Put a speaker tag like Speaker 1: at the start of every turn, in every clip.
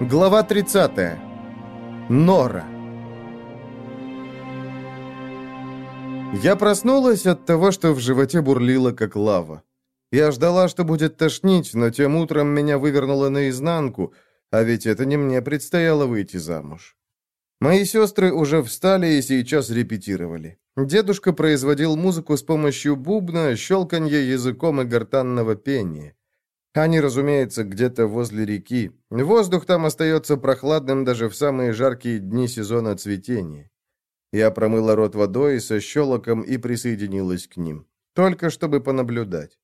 Speaker 1: Глава 30. Нора. Я проснулась от того, что в животе бурлило, как лава. Я ждала, что будет тошнить, но тем утром меня вывернуло наизнанку, а ведь это не мне предстояло выйти замуж. Мои сестры уже встали и сейчас репетировали. Дедушка производил музыку с помощью бубна, щелканья языком и гортанного пения. Они, разумеется, где-то возле реки. Воздух там остается прохладным даже в самые жаркие дни сезона цветения. Я промыла рот водой со щелоком и присоединилась к ним. Только чтобы понаблюдать.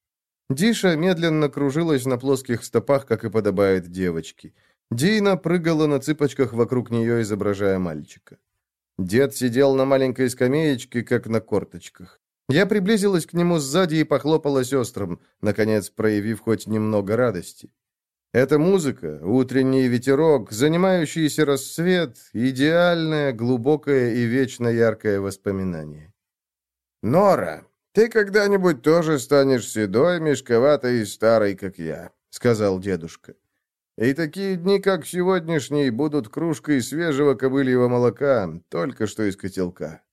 Speaker 1: Диша медленно кружилась на плоских стопах, как и подобает девочке. Дина прыгала на цыпочках вокруг нее, изображая мальчика. Дед сидел на маленькой скамеечке, как на корточках. Я приблизилась к нему сзади и похлопала сестрам, наконец проявив хоть немного радости. Эта музыка, утренний ветерок, занимающийся рассвет, идеальное, глубокое и вечно яркое воспоминание. «Нора, ты когда-нибудь тоже станешь седой, мешковатой и старой, как я», — сказал дедушка. «И такие дни, как сегодняшний, будут кружкой свежего кобыльего молока, только что из котелка».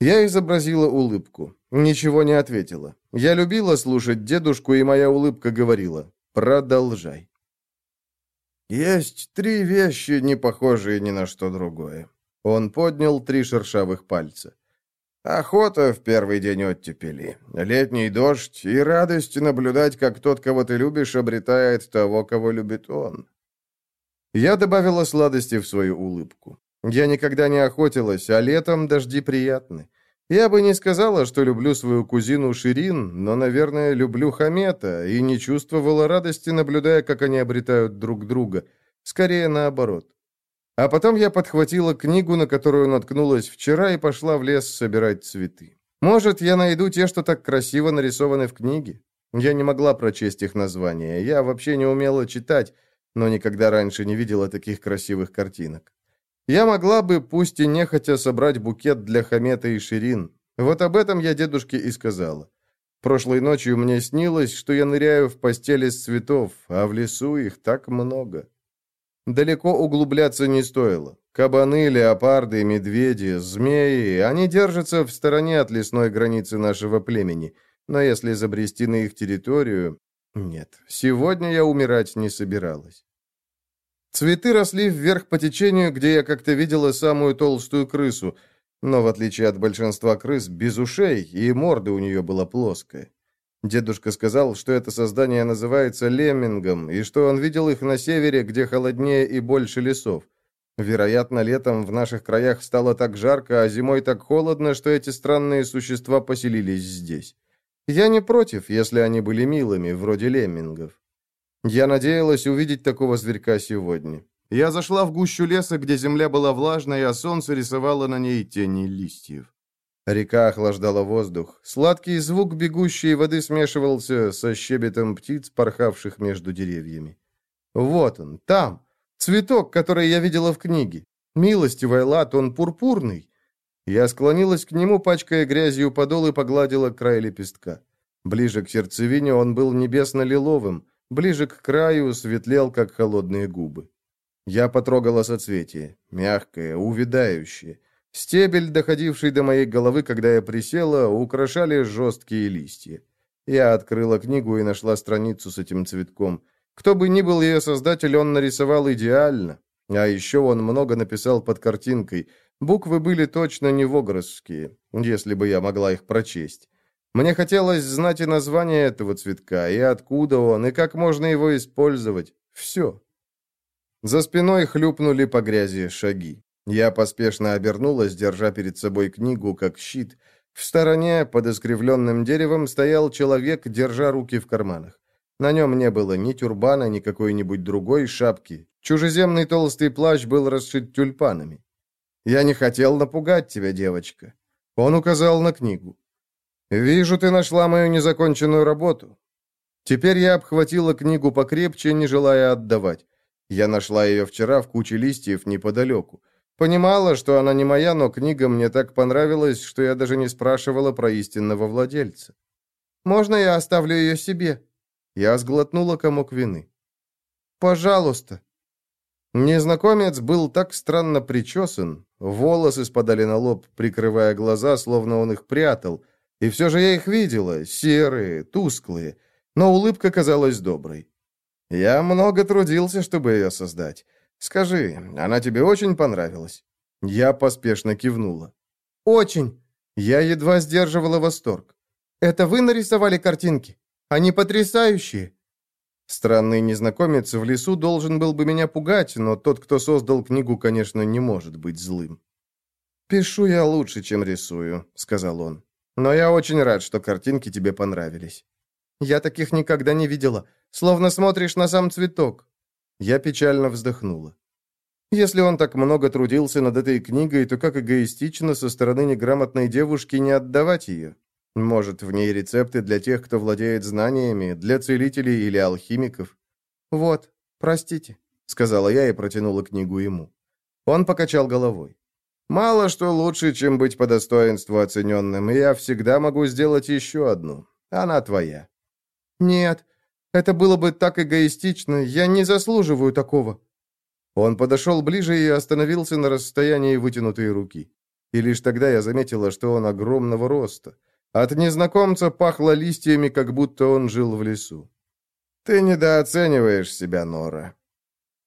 Speaker 1: Я изобразила улыбку. Ничего не ответила. Я любила слушать дедушку, и моя улыбка говорила «Продолжай». «Есть три вещи, не похожие ни на что другое». Он поднял три шершавых пальца. «Охота в первый день оттепели, летний дождь и радость наблюдать, как тот, кого ты любишь, обретает того, кого любит он». Я добавила сладости в свою улыбку. Я никогда не охотилась, а летом дожди приятны. Я бы не сказала, что люблю свою кузину Ширин, но, наверное, люблю Хамета и не чувствовала радости, наблюдая, как они обретают друг друга. Скорее наоборот. А потом я подхватила книгу, на которую наткнулась вчера, и пошла в лес собирать цветы. Может, я найду те, что так красиво нарисованы в книге? Я не могла прочесть их названия. Я вообще не умела читать, но никогда раньше не видела таких красивых картинок. Я могла бы, пусть и нехотя, собрать букет для Хамета и Ширин. Вот об этом я дедушке и сказала. Прошлой ночью мне снилось, что я ныряю в постели с цветов, а в лесу их так много. Далеко углубляться не стоило. Кабаны, леопарды, медведи, змеи, они держатся в стороне от лесной границы нашего племени. Но если забрести на их территорию... Нет, сегодня я умирать не собиралась. Цветы росли вверх по течению, где я как-то видела самую толстую крысу, но в отличие от большинства крыс, без ушей, и морда у нее была плоская. Дедушка сказал, что это создание называется леммингом, и что он видел их на севере, где холоднее и больше лесов. Вероятно, летом в наших краях стало так жарко, а зимой так холодно, что эти странные существа поселились здесь. Я не против, если они были милыми, вроде леммингов. Я надеялась увидеть такого зверька сегодня. Я зашла в гущу леса, где земля была влажной, а солнце рисовало на ней тени листьев. Река охлаждала воздух. Сладкий звук бегущей воды смешивался со щебетом птиц, порхавших между деревьями. Вот он, там, цветок, который я видела в книге. Милостивый лад, он пурпурный. Я склонилась к нему, пачкая грязью подол и погладила край лепестка. Ближе к сердцевине он был небесно-лиловым, Ближе к краю светлел, как холодные губы. Я потрогала соцветие, мягкое, увядающее. Стебель, доходивший до моей головы, когда я присела, украшали жесткие листья. Я открыла книгу и нашла страницу с этим цветком. Кто бы ни был ее создатель, он нарисовал идеально. А еще он много написал под картинкой. Буквы были точно не вогросские, если бы я могла их прочесть. Мне хотелось знать и название этого цветка, и откуда он, и как можно его использовать. Все. За спиной хлюпнули по грязи шаги. Я поспешно обернулась, держа перед собой книгу как щит. В стороне, под искривленным деревом, стоял человек, держа руки в карманах. На нем не было ни тюрбана, ни какой-нибудь другой шапки. Чужеземный толстый плащ был расшит тюльпанами. «Я не хотел напугать тебя, девочка». Он указал на книгу. «Вижу, ты нашла мою незаконченную работу». Теперь я обхватила книгу покрепче, не желая отдавать. Я нашла ее вчера в куче листьев неподалеку. Понимала, что она не моя, но книга мне так понравилась, что я даже не спрашивала про истинного владельца. «Можно я оставлю ее себе?» Я сглотнула комок вины. «Пожалуйста». Незнакомец был так странно причесан, волосы спадали на лоб, прикрывая глаза, словно он их прятал, и все же я их видела, серые, тусклые, но улыбка казалась доброй. Я много трудился, чтобы ее создать. Скажи, она тебе очень понравилась?» Я поспешно кивнула. «Очень!» Я едва сдерживала восторг. «Это вы нарисовали картинки? Они потрясающие!» Странный незнакомец в лесу должен был бы меня пугать, но тот, кто создал книгу, конечно, не может быть злым. «Пишу я лучше, чем рисую», — сказал он. «Но я очень рад, что картинки тебе понравились. Я таких никогда не видела. Словно смотришь на сам цветок». Я печально вздохнула. Если он так много трудился над этой книгой, то как эгоистично со стороны неграмотной девушки не отдавать ее. Может, в ней рецепты для тех, кто владеет знаниями, для целителей или алхимиков. «Вот, простите», — сказала я и протянула книгу ему. Он покачал головой. «Мало что лучше, чем быть по достоинству оцененным, и я всегда могу сделать еще одну. Она твоя». «Нет, это было бы так эгоистично. Я не заслуживаю такого». Он подошел ближе и остановился на расстоянии вытянутой руки. И лишь тогда я заметила, что он огромного роста. От незнакомца пахло листьями, как будто он жил в лесу. «Ты недооцениваешь себя, Нора».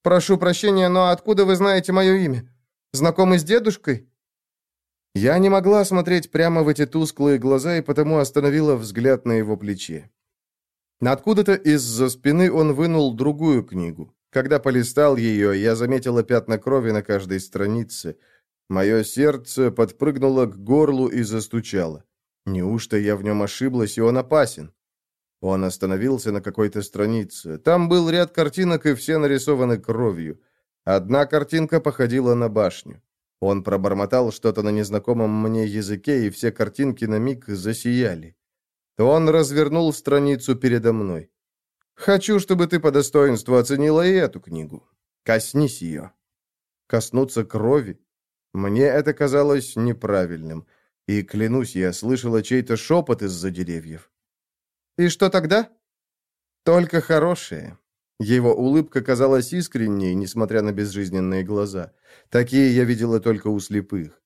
Speaker 1: «Прошу прощения, но откуда вы знаете мое имя? Знакомы с дедушкой?» Я не могла смотреть прямо в эти тусклые глаза и потому остановила взгляд на его плече. Откуда-то из-за спины он вынул другую книгу. Когда полистал ее, я заметила пятна крови на каждой странице. Мое сердце подпрыгнуло к горлу и застучало. Неужто я в нем ошиблась, и он опасен? Он остановился на какой-то странице. Там был ряд картинок, и все нарисованы кровью. Одна картинка походила на башню. Он пробормотал что-то на незнакомом мне языке, и все картинки на миг засияли. Он развернул страницу передо мной. «Хочу, чтобы ты по достоинству оценила и эту книгу. Коснись ее». Коснуться крови? Мне это казалось неправильным. И, клянусь, я слышала чей-то шепот из-за деревьев. «И что тогда?» «Только хорошее». Его улыбка казалась искренней, несмотря на безжизненные глаза. Такие я видела только у слепых.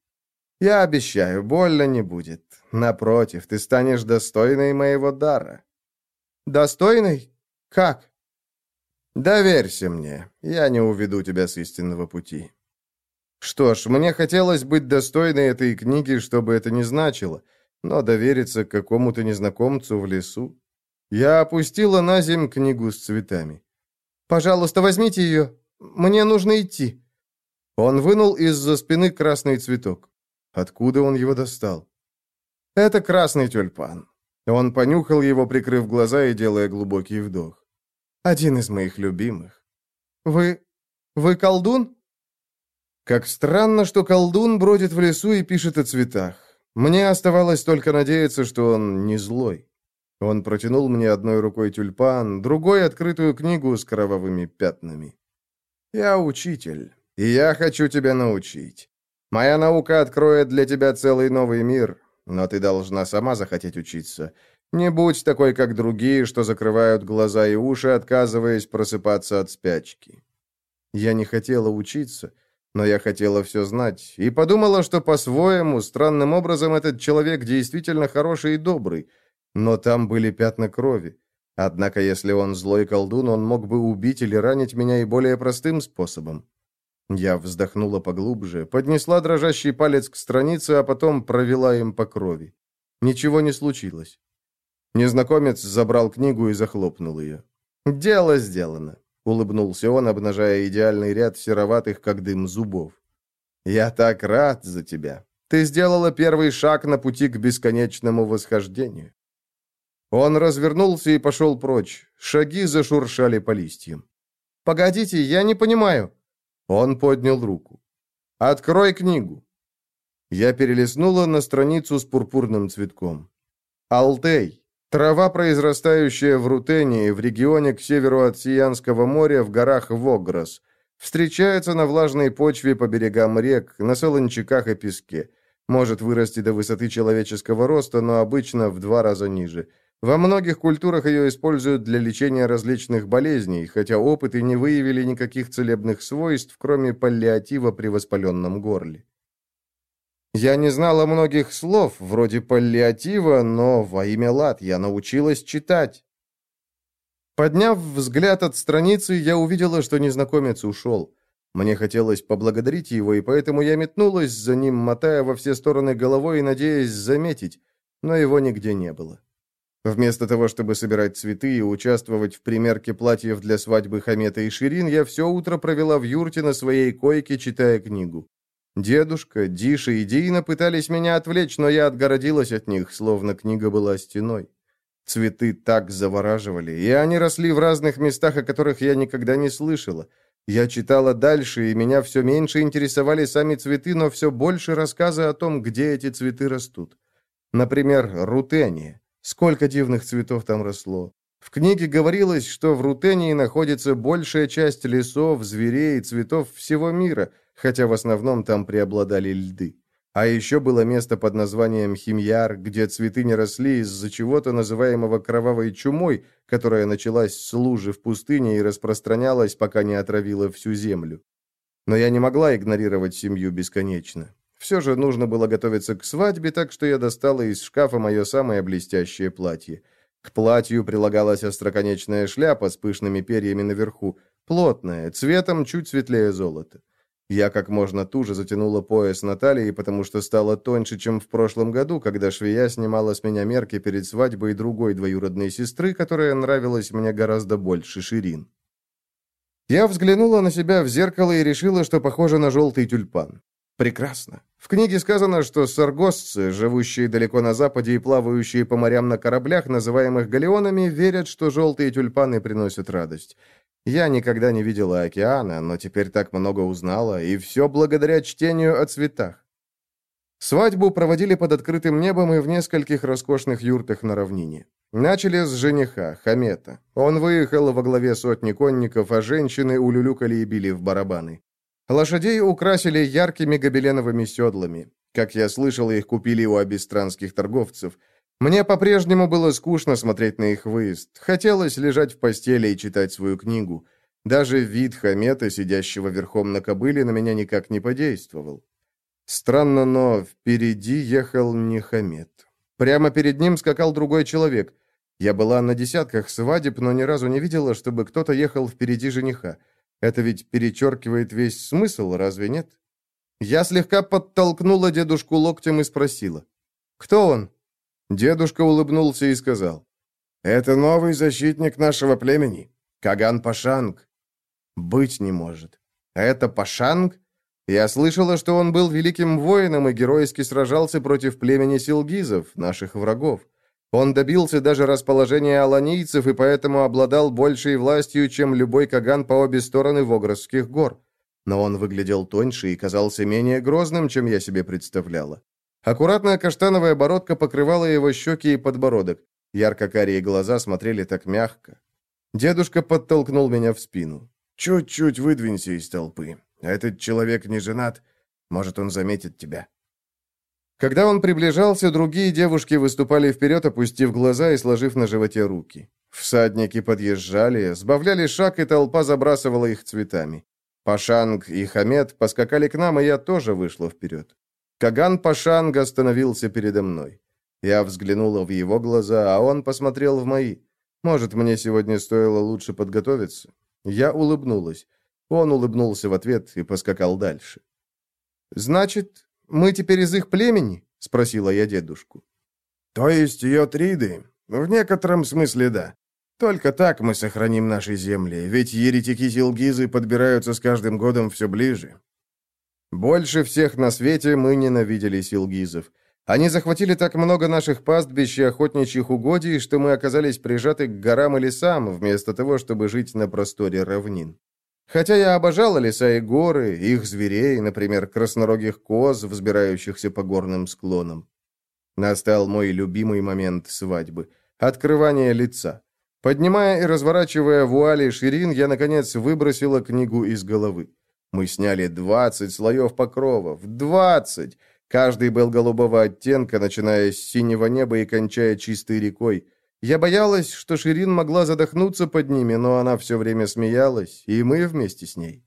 Speaker 1: «Я обещаю, больно не будет. Напротив, ты станешь достойной моего дара». «Достойной? Как?» «Доверься мне, я не уведу тебя с истинного пути». Что ж, мне хотелось быть достойной этой книги, чтобы это не значило, но довериться какому-то незнакомцу в лесу. Я опустила на земь книгу с цветами. «Пожалуйста, возьмите ее. Мне нужно идти». Он вынул из-за спины красный цветок. Откуда он его достал? Это красный тюльпан. Он понюхал его, прикрыв глаза и делая глубокий вдох. Один из моих любимых. Вы... вы колдун? Как странно, что колдун бродит в лесу и пишет о цветах. Мне оставалось только надеяться, что он не злой. Он протянул мне одной рукой тюльпан, другой — открытую книгу с кровавыми пятнами. «Я учитель, и я хочу тебя научить. Моя наука откроет для тебя целый новый мир, но ты должна сама захотеть учиться. Не будь такой, как другие, что закрывают глаза и уши, отказываясь просыпаться от спячки. Я не хотела учиться, но я хотела все знать, и подумала, что по-своему, странным образом, этот человек действительно хороший и добрый, но там были пятна крови. Однако, если он злой колдун, он мог бы убить или ранить меня и более простым способом. Я вздохнула поглубже, поднесла дрожащий палец к странице, а потом провела им по крови. Ничего не случилось. Незнакомец забрал книгу и захлопнул ее. «Дело сделано», — улыбнулся он, обнажая идеальный ряд сероватых, как дым, зубов. «Я так рад за тебя. Ты сделала первый шаг на пути к бесконечному восхождению». Он развернулся и пошел прочь. Шаги зашуршали по листьям. «Погодите, я не понимаю», он поднял руку. «Открой книгу». Я перелистнула на страницу с пурпурным цветком. Алтей. Трава, произрастающая в Рутене, в регионе к северу от Сиянского моря, в горах Вогрос. Встречается на влажной почве по берегам рек, на солончаках и песке. Может вырасти до высоты человеческого роста, но обычно в два раза ниже. Во многих культурах ее используют для лечения различных болезней, хотя опыты не выявили никаких целебных свойств, кроме паллиатива при воспаленном горле. Я не знала многих слов, вроде паллиатива, но во имя лад я научилась читать. Подняв взгляд от страницы, я увидела, что незнакомец ушел. Мне хотелось поблагодарить его, и поэтому я метнулась за ним, мотая во все стороны головой и надеясь заметить, но его нигде не было. Вместо того, чтобы собирать цветы и участвовать в примерке платьев для свадьбы Хамета и Ширин, я все утро провела в юрте на своей койке, читая книгу. Дедушка, Диша и Дина пытались меня отвлечь, но я отгородилась от них, словно книга была стеной. Цветы так завораживали, и они росли в разных местах, о которых я никогда не слышала. Я читала дальше, и меня все меньше интересовали сами цветы, но все больше рассказы о том, где эти цветы растут. Например, рутения. Сколько дивных цветов там росло. В книге говорилось, что в Рутении находится большая часть лесов, зверей и цветов всего мира – хотя в основном там преобладали льды. А еще было место под названием Химьяр, где цветы не росли из-за чего-то называемого кровавой чумой, которая началась с лужи в пустыне и распространялась, пока не отравила всю землю. Но я не могла игнорировать семью бесконечно. Все же нужно было готовиться к свадьбе, так что я достала из шкафа мое самое блестящее платье. К платью прилагалась остроконечная шляпа с пышными перьями наверху, плотная, цветом чуть светлее золота. Я как можно туже затянула пояс на талии, потому что стало тоньше, чем в прошлом году, когда швея снимала с меня мерки перед свадьбой другой двоюродной сестры, которая нравилась мне гораздо больше Ширин. Я взглянула на себя в зеркало и решила, что похоже на желтый тюльпан. Прекрасно. В книге сказано, что саргосцы, живущие далеко на западе и плавающие по морям на кораблях, называемых галеонами, верят, что желтые тюльпаны приносят радость. Я никогда не видела океана, но теперь так много узнала, и все благодаря чтению о цветах. Свадьбу проводили под открытым небом и в нескольких роскошных юртах на равнине. Начали с жениха, Хамета. Он выехал во главе сотни конников, а женщины улюлюкали и били в барабаны. Лошадей украсили яркими гобеленовыми седлами. Как я слышал, их купили у абистранских торговцев – мне по-прежнему было скучно смотреть на их выезд. Хотелось лежать в постели и читать свою книгу. Даже вид Хамета, сидящего верхом на кобыле, на меня никак не подействовал. Странно, но впереди ехал не Хамет. Прямо перед ним скакал другой человек. Я была на десятках свадеб, но ни разу не видела, чтобы кто-то ехал впереди жениха. Это ведь перечеркивает весь смысл, разве нет? Я слегка подтолкнула дедушку локтем и спросила. «Кто он?» Дедушка улыбнулся и сказал, «Это новый защитник нашего племени, Каган Пашанг». «Быть не может. Это Пашанг?» Я слышала, что он был великим воином и геройски сражался против племени силгизов, наших врагов. Он добился даже расположения аланийцев и поэтому обладал большей властью, чем любой Каган по обе стороны Вогросских гор. Но он выглядел тоньше и казался менее грозным, чем я себе представляла. Аккуратная каштановая бородка покрывала его щеки и подбородок. Ярко-карие глаза смотрели так мягко. Дедушка подтолкнул меня в спину. «Чуть-чуть выдвинься из толпы. Этот человек не женат. Может, он заметит тебя». Когда он приближался, другие девушки выступали вперед, опустив глаза и сложив на животе руки. Всадники подъезжали, сбавляли шаг, и толпа забрасывала их цветами. Пашанг и Хамед поскакали к нам, и я тоже вышла вперед. Каган Пашанг остановился передо мной. Я взглянула в его глаза, а он посмотрел в мои. Может, мне сегодня стоило лучше подготовиться? Я улыбнулась. Он улыбнулся в ответ и поскакал дальше. «Значит, мы теперь из их племени?» — спросила я дедушку. «То есть ее триды? В некотором смысле да. Только так мы сохраним наши земли, ведь еретики-силгизы подбираются с каждым годом все ближе. Больше всех на свете мы ненавидели силгизов. Они захватили так много наших пастбищ и охотничьих угодий, что мы оказались прижаты к горам и лесам, вместо того, чтобы жить на просторе равнин. Хотя я обожала леса и горы, их зверей, например, краснорогих коз, взбирающихся по горным склонам. Настал мой любимый момент свадьбы — открывание лица. Поднимая и разворачивая вуали ширин, я, наконец, выбросила книгу из головы. Мы сняли 20 слоев покровов. 20! Каждый был голубого оттенка, начиная с синего неба и кончая чистой рекой. Я боялась, что Ширин могла задохнуться под ними, но она все время смеялась, и мы вместе с ней.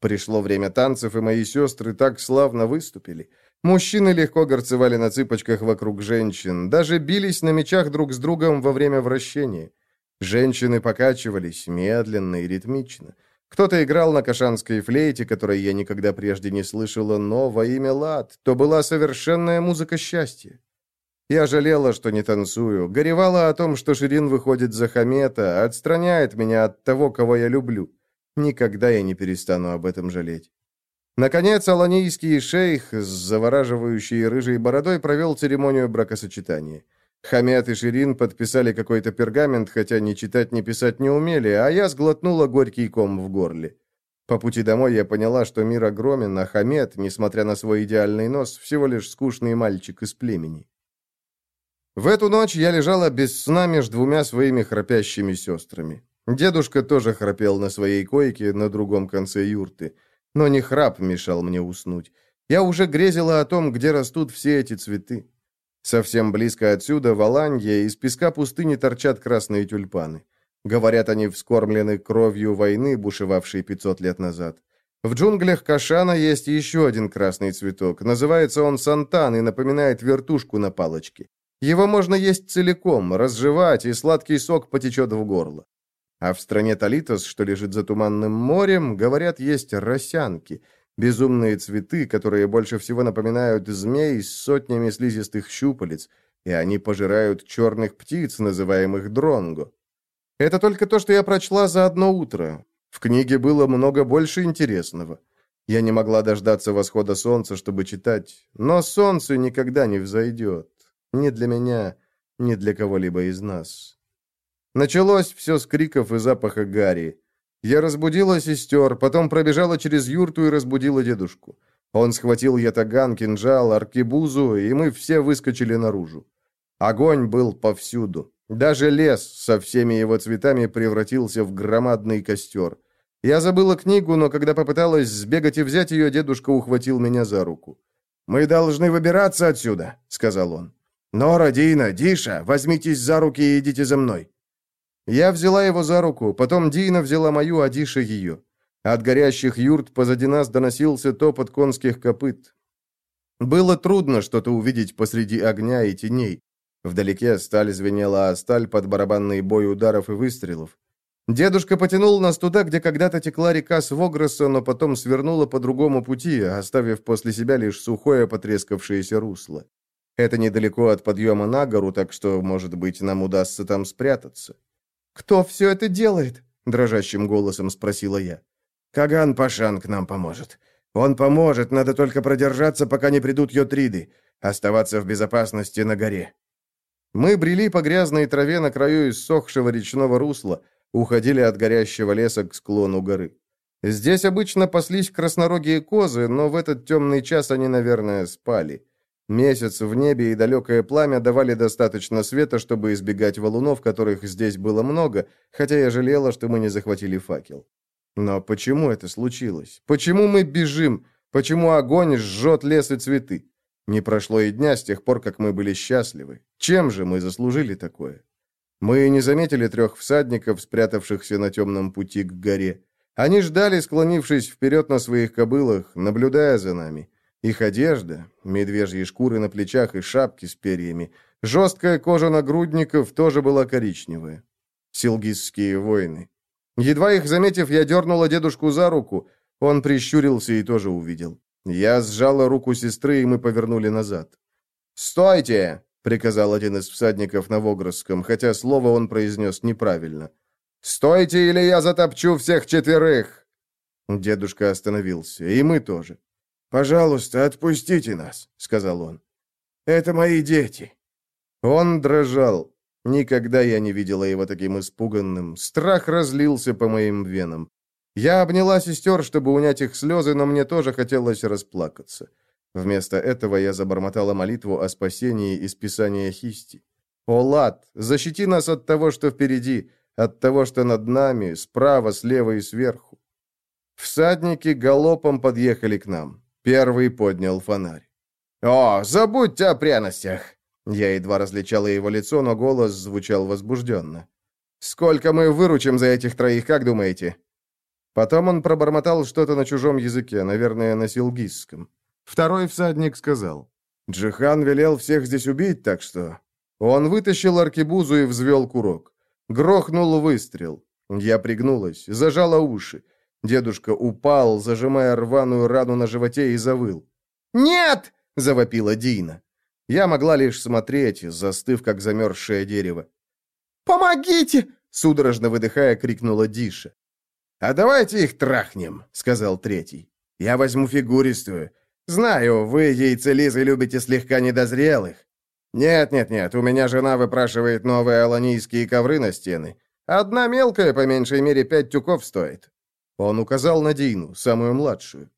Speaker 1: Пришло время танцев, и мои сестры так славно выступили. Мужчины легко горцевали на цыпочках вокруг женщин, даже бились на мечах друг с другом во время вращения. Женщины покачивались медленно и ритмично. Кто-то играл на кашанской флейте, которой я никогда прежде не слышала, но во имя лад, то была совершенная музыка счастья. Я жалела, что не танцую, горевала о том, что Ширин выходит за Хамета, отстраняет меня от того, кого я люблю. Никогда я не перестану об этом жалеть. Наконец, аланийский шейх с завораживающей рыжей бородой провел церемонию бракосочетания. Хамет и Ширин подписали какой-то пергамент, хотя ни читать, ни писать не умели, а я сглотнула горький ком в горле. По пути домой я поняла, что мир огромен, а Хамет, несмотря на свой идеальный нос, всего лишь скучный мальчик из племени. В эту ночь я лежала без сна между двумя своими храпящими сестрами. Дедушка тоже храпел на своей койке на другом конце юрты. Но не храп мешал мне уснуть. Я уже грезила о том, где растут все эти цветы. Совсем близко отсюда, в Аланье, из песка пустыни торчат красные тюльпаны. Говорят, они вскормлены кровью войны, бушевавшей 500 лет назад. В джунглях Кашана есть еще один красный цветок. Называется он сантан и напоминает вертушку на палочке. Его можно есть целиком, разжевать, и сладкий сок потечет в горло. А в стране Талитос, что лежит за туманным морем, говорят, есть росянки, безумные цветы, которые больше всего напоминают змей с сотнями слизистых щупалец, и они пожирают черных птиц, называемых дронго. Это только то, что я прочла за одно утро. В книге было много больше интересного. Я не могла дождаться восхода солнца, чтобы читать, но солнце никогда не взойдет. Ни для меня, ни для кого-либо из нас. Началось все с криков и запаха гари. Я разбудила сестер, потом пробежала через юрту и разбудила дедушку. Он схватил ятаган, кинжал, аркебузу, и мы все выскочили наружу. Огонь был повсюду. Даже лес со всеми его цветами превратился в громадный костер. Я забыла книгу, но когда попыталась сбегать и взять ее, дедушка ухватил меня за руку. «Мы должны выбираться отсюда», — сказал он. «Нора, Дина, Диша, возьмитесь за руки и идите за мной». Я взяла его за руку, потом Дина взяла мою, а Диша ее. От горящих юрт позади нас доносился топот конских копыт. Было трудно что-то увидеть посреди огня и теней. Вдалеке сталь звенела, а сталь под барабанный бой ударов и выстрелов. Дедушка потянул нас туда, где когда-то текла река Свогроса, но потом свернула по другому пути, оставив после себя лишь сухое потрескавшееся русло. Это недалеко от подъема на гору, так что, может быть, нам удастся там спрятаться. «Кто все это делает?» — дрожащим голосом спросила я. «Каган Пашан нам поможет. Он поможет, надо только продержаться, пока не придут йотриды, оставаться в безопасности на горе». Мы брели по грязной траве на краю иссохшего речного русла, уходили от горящего леса к склону горы. Здесь обычно паслись краснорогие козы, но в этот темный час они, наверное, спали. Месяц в небе и далекое пламя давали достаточно света, чтобы избегать валунов, которых здесь было много, хотя я жалела, что мы не захватили факел. Но почему это случилось? Почему мы бежим? Почему огонь жжет лес и цветы? Не прошло и дня с тех пор, как мы были счастливы. Чем же мы заслужили такое? Мы не заметили трех всадников, спрятавшихся на темном пути к горе. Они ждали, склонившись вперед на своих кобылах, наблюдая за нами. Их одежда, медвежьи шкуры на плечах и шапки с перьями, жесткая кожа нагрудников тоже была коричневая. Силгизские войны. Едва их заметив, я дернула дедушку за руку. Он прищурился и тоже увидел. Я сжала руку сестры, и мы повернули назад. «Стойте!» — приказал один из всадников на Вогросском, хотя слово он произнес неправильно. «Стойте, или я затопчу всех четверых!» Дедушка остановился, и мы тоже. «Пожалуйста, отпустите нас», — сказал он. «Это мои дети». Он дрожал. Никогда я не видела его таким испуганным. Страх разлился по моим венам. Я обняла сестер, чтобы унять их слезы, но мне тоже хотелось расплакаться. Вместо этого я забормотала молитву о спасении из Писания Хисти. «О, Лад, защити нас от того, что впереди, от того, что над нами, справа, слева и сверху». Всадники галопом подъехали к нам. Первый поднял фонарь. «О, забудьте о пряностях!» Я едва различала его лицо, но голос звучал возбужденно. «Сколько мы выручим за этих троих, как думаете?» Потом он пробормотал что-то на чужом языке, наверное, на силгизском. Второй всадник сказал. «Джихан велел всех здесь убить, так что...» Он вытащил аркебузу и взвел курок. Грохнул выстрел. Я пригнулась, зажала уши. Дедушка упал, зажимая рваную рану на животе, и завыл. «Нет!» — завопила Дина. Я могла лишь смотреть, застыв, как замерзшее дерево. «Помогите!» — судорожно выдыхая, крикнула Диша. «А давайте их трахнем», — сказал третий. «Я возьму фигуристую. Знаю, вы, яйцелизы, любите слегка недозрелых. Нет-нет-нет, у меня жена выпрашивает новые аланийские ковры на стены. Одна мелкая, по меньшей мере, пять тюков стоит». Он указал на Дину, самую младшую.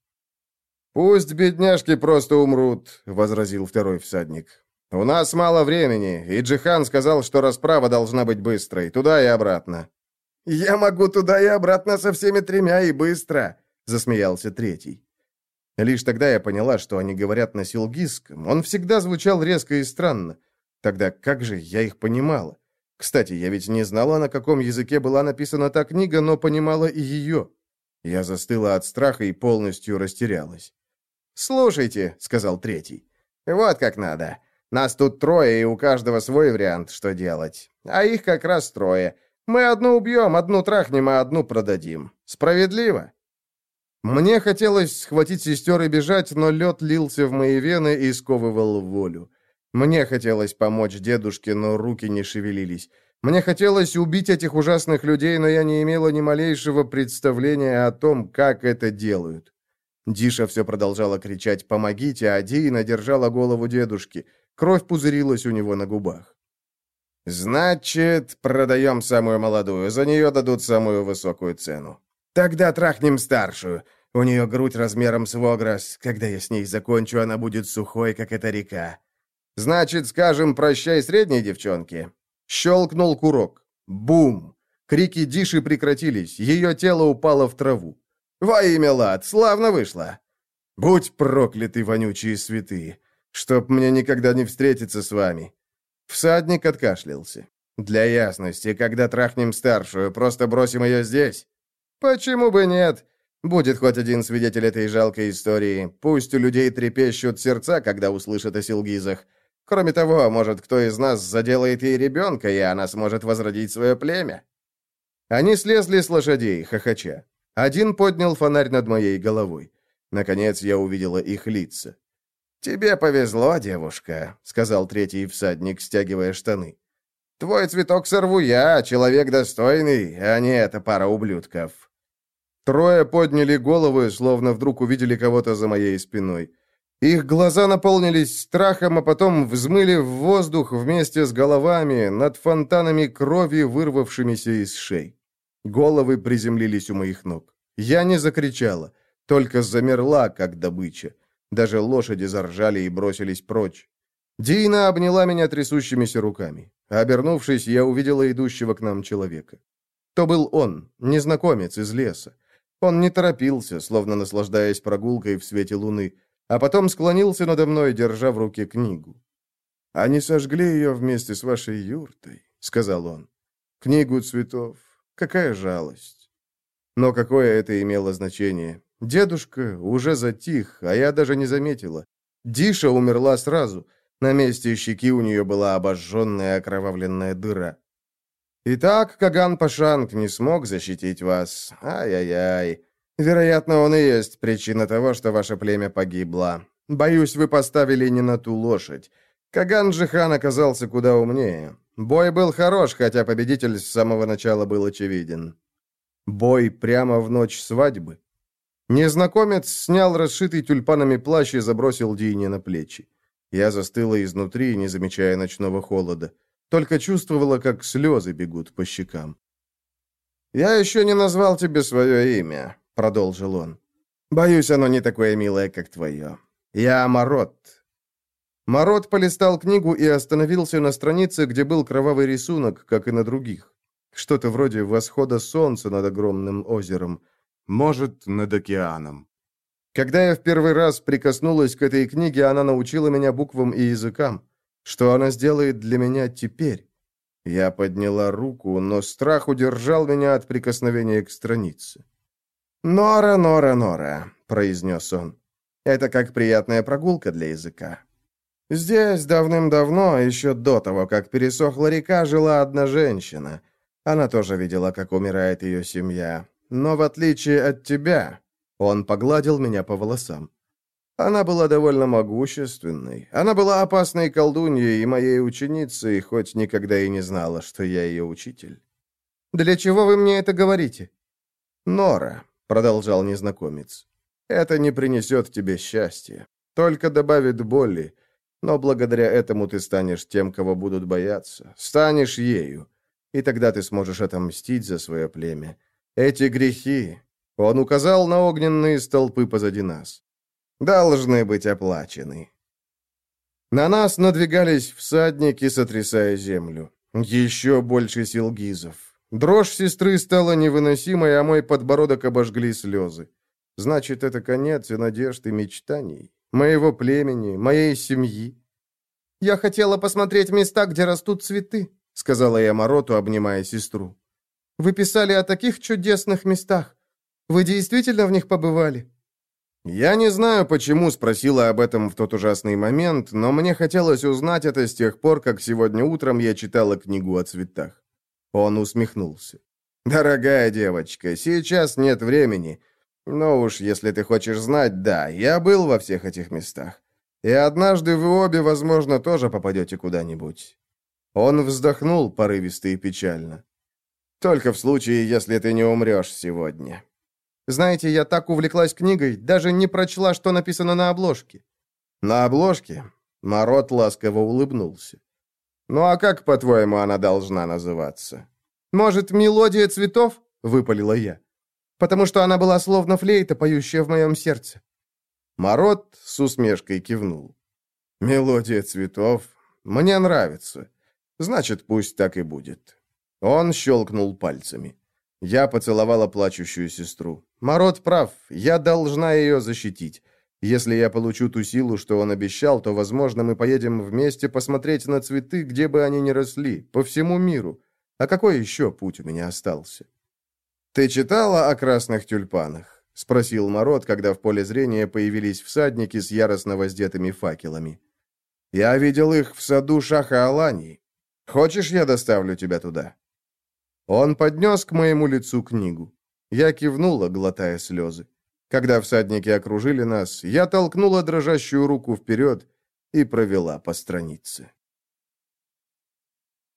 Speaker 1: «Пусть бедняжки просто умрут», — возразил второй всадник. «У нас мало времени, и Джихан сказал, что расправа должна быть быстрой, туда и обратно». «Я могу туда и обратно со всеми тремя и быстро», — засмеялся третий. Лишь тогда я поняла, что они говорят на силгизском. Он всегда звучал резко и странно. Тогда как же я их понимала? Кстати, я ведь не знала, на каком языке была написана та книга, но понимала и ее. Я застыла от страха и полностью растерялась. «Слушайте», — сказал третий, — «вот как надо. Нас тут трое, и у каждого свой вариант, что делать. А их как раз трое. Мы одну убьем, одну трахнем, а одну продадим. Справедливо?» Мне хотелось схватить сестер и бежать, но лед лился в мои вены и сковывал волю. Мне хотелось помочь дедушке, но руки не шевелились. Мне хотелось убить этих ужасных людей, но я не имела ни малейшего представления о том, как это делают. Диша все продолжала кричать «Помогите!», а Дина держала голову дедушки. Кровь пузырилась у него на губах. «Значит, продаем самую молодую, за нее дадут самую высокую цену. Тогда трахнем старшую. У нее грудь размером с вогрос. Когда я с ней закончу, она будет сухой, как эта река. Значит, скажем прощай средней девчонке». Щелкнул курок. Бум! Крики Диши прекратились. Ее тело упало в траву. «Во имя Лад! Славно вышло!» «Будь прокляты, вонючие святые! Чтоб мне никогда не встретиться с вами!» Всадник откашлялся. «Для ясности, когда трахнем старшую, просто бросим ее здесь?» «Почему бы нет? Будет хоть один свидетель этой жалкой истории. Пусть у людей трепещут сердца, когда услышат о Силгизах. Кроме того, может, кто из нас заделает ей ребенка, и она сможет возродить свое племя. Они слезли с лошадей, хохоча. Один поднял фонарь над моей головой. Наконец я увидела их лица. «Тебе повезло, девушка», — сказал третий всадник, стягивая штаны. «Твой цветок сорву я, человек достойный, а не эта пара ублюдков». Трое подняли головы, словно вдруг увидели кого-то за моей спиной. Их глаза наполнились страхом, а потом взмыли в воздух вместе с головами над фонтанами крови, вырвавшимися из шей. Головы приземлились у моих ног. Я не закричала, только замерла, как добыча. Даже лошади заржали и бросились прочь. Дина обняла меня трясущимися руками. Обернувшись, я увидела идущего к нам человека. То был он, незнакомец из леса. Он не торопился, словно наслаждаясь прогулкой в свете луны а потом склонился надо мной, держа в руке книгу. «Они сожгли ее вместе с вашей юртой», — сказал он. «Книгу цветов. Какая жалость». Но какое это имело значение? Дедушка уже затих, а я даже не заметила. Диша умерла сразу. На месте щеки у нее была обожженная окровавленная дыра. Итак, Каган Пашанг не смог защитить вас. Ай-яй-яй. Вероятно, он и есть причина того, что ваше племя погибло. Боюсь, вы поставили не на ту лошадь. Каган Джихан оказался куда умнее. Бой был хорош, хотя победитель с самого начала был очевиден. Бой прямо в ночь свадьбы. Незнакомец снял расшитый тюльпанами плащ и забросил Дине на плечи. Я застыла изнутри, не замечая ночного холода. Только чувствовала, как слезы бегут по щекам. «Я еще не назвал тебе свое имя», — продолжил он. «Боюсь, оно не такое милое, как твое. Я Марот». Марот полистал книгу и остановился на странице, где был кровавый рисунок, как и на других. Что-то вроде восхода солнца над огромным озером. Может, над океаном. Когда я в первый раз прикоснулась к этой книге, она научила меня буквам и языкам. Что она сделает для меня теперь? Я подняла руку, но страх удержал меня от прикосновения к странице. «Нора, Нора, Нора», — произнес он. «Это как приятная прогулка для языка. Здесь давным-давно, еще до того, как пересохла река, жила одна женщина. Она тоже видела, как умирает ее семья. Но в отличие от тебя, он погладил меня по волосам. Она была довольно могущественной. Она была опасной колдуньей и моей ученицей, хоть никогда и не знала, что я ее учитель. «Для чего вы мне это говорите?» «Нора», — продолжал незнакомец, — «это не принесет тебе счастья, только добавит боли, но благодаря этому ты станешь тем, кого будут бояться, станешь ею, и тогда ты сможешь отомстить за свое племя. Эти грехи, он указал на огненные столпы позади нас. Должны быть оплачены. На нас надвигались всадники, сотрясая землю. Еще больше силгизов. Дрожь сестры стала невыносимой, а мой подбородок обожгли слезы. Значит, это конец и надежд и мечтаний. Моего племени, моей семьи. «Я хотела посмотреть места, где растут цветы», — сказала я Мороту, обнимая сестру. «Вы писали о таких чудесных местах. Вы действительно в них побывали?» Я не знаю, почему спросила об этом в тот ужасный момент, но мне хотелось узнать это с тех пор, как сегодня утром я читала книгу о цветах. Он усмехнулся. «Дорогая девочка, сейчас нет времени. Но уж если ты хочешь знать, да, я был во всех этих местах. И однажды вы обе, возможно, тоже попадете куда-нибудь». Он вздохнул порывисто и печально. «Только в случае, если ты не умрешь сегодня». Знаете, я так увлеклась книгой, даже не прочла, что написано на обложке». «На обложке?» Марот ласково улыбнулся. «Ну а как, по-твоему, она должна называться?» «Может, «Мелодия цветов»?» — выпалила я. «Потому что она была словно флейта, поющая в моем сердце». Марот с усмешкой кивнул. «Мелодия цветов. Мне нравится. Значит, пусть так и будет». Он щелкнул пальцами. Я поцеловала плачущую сестру. Марот прав, я должна ее защитить. Если я получу ту силу, что он обещал, то, возможно, мы поедем вместе посмотреть на цветы, где бы они ни росли, по всему миру. А какой еще путь у меня остался? «Ты читала о красных тюльпанах?» — спросил Марот, когда в поле зрения появились всадники с яростно воздетыми факелами. «Я видел их в саду Шаха Алани. Хочешь, я доставлю тебя туда?» Он поднес к моему лицу книгу. Я кивнула, глотая слезы. Когда всадники окружили нас, я толкнула дрожащую руку вперед и провела по странице.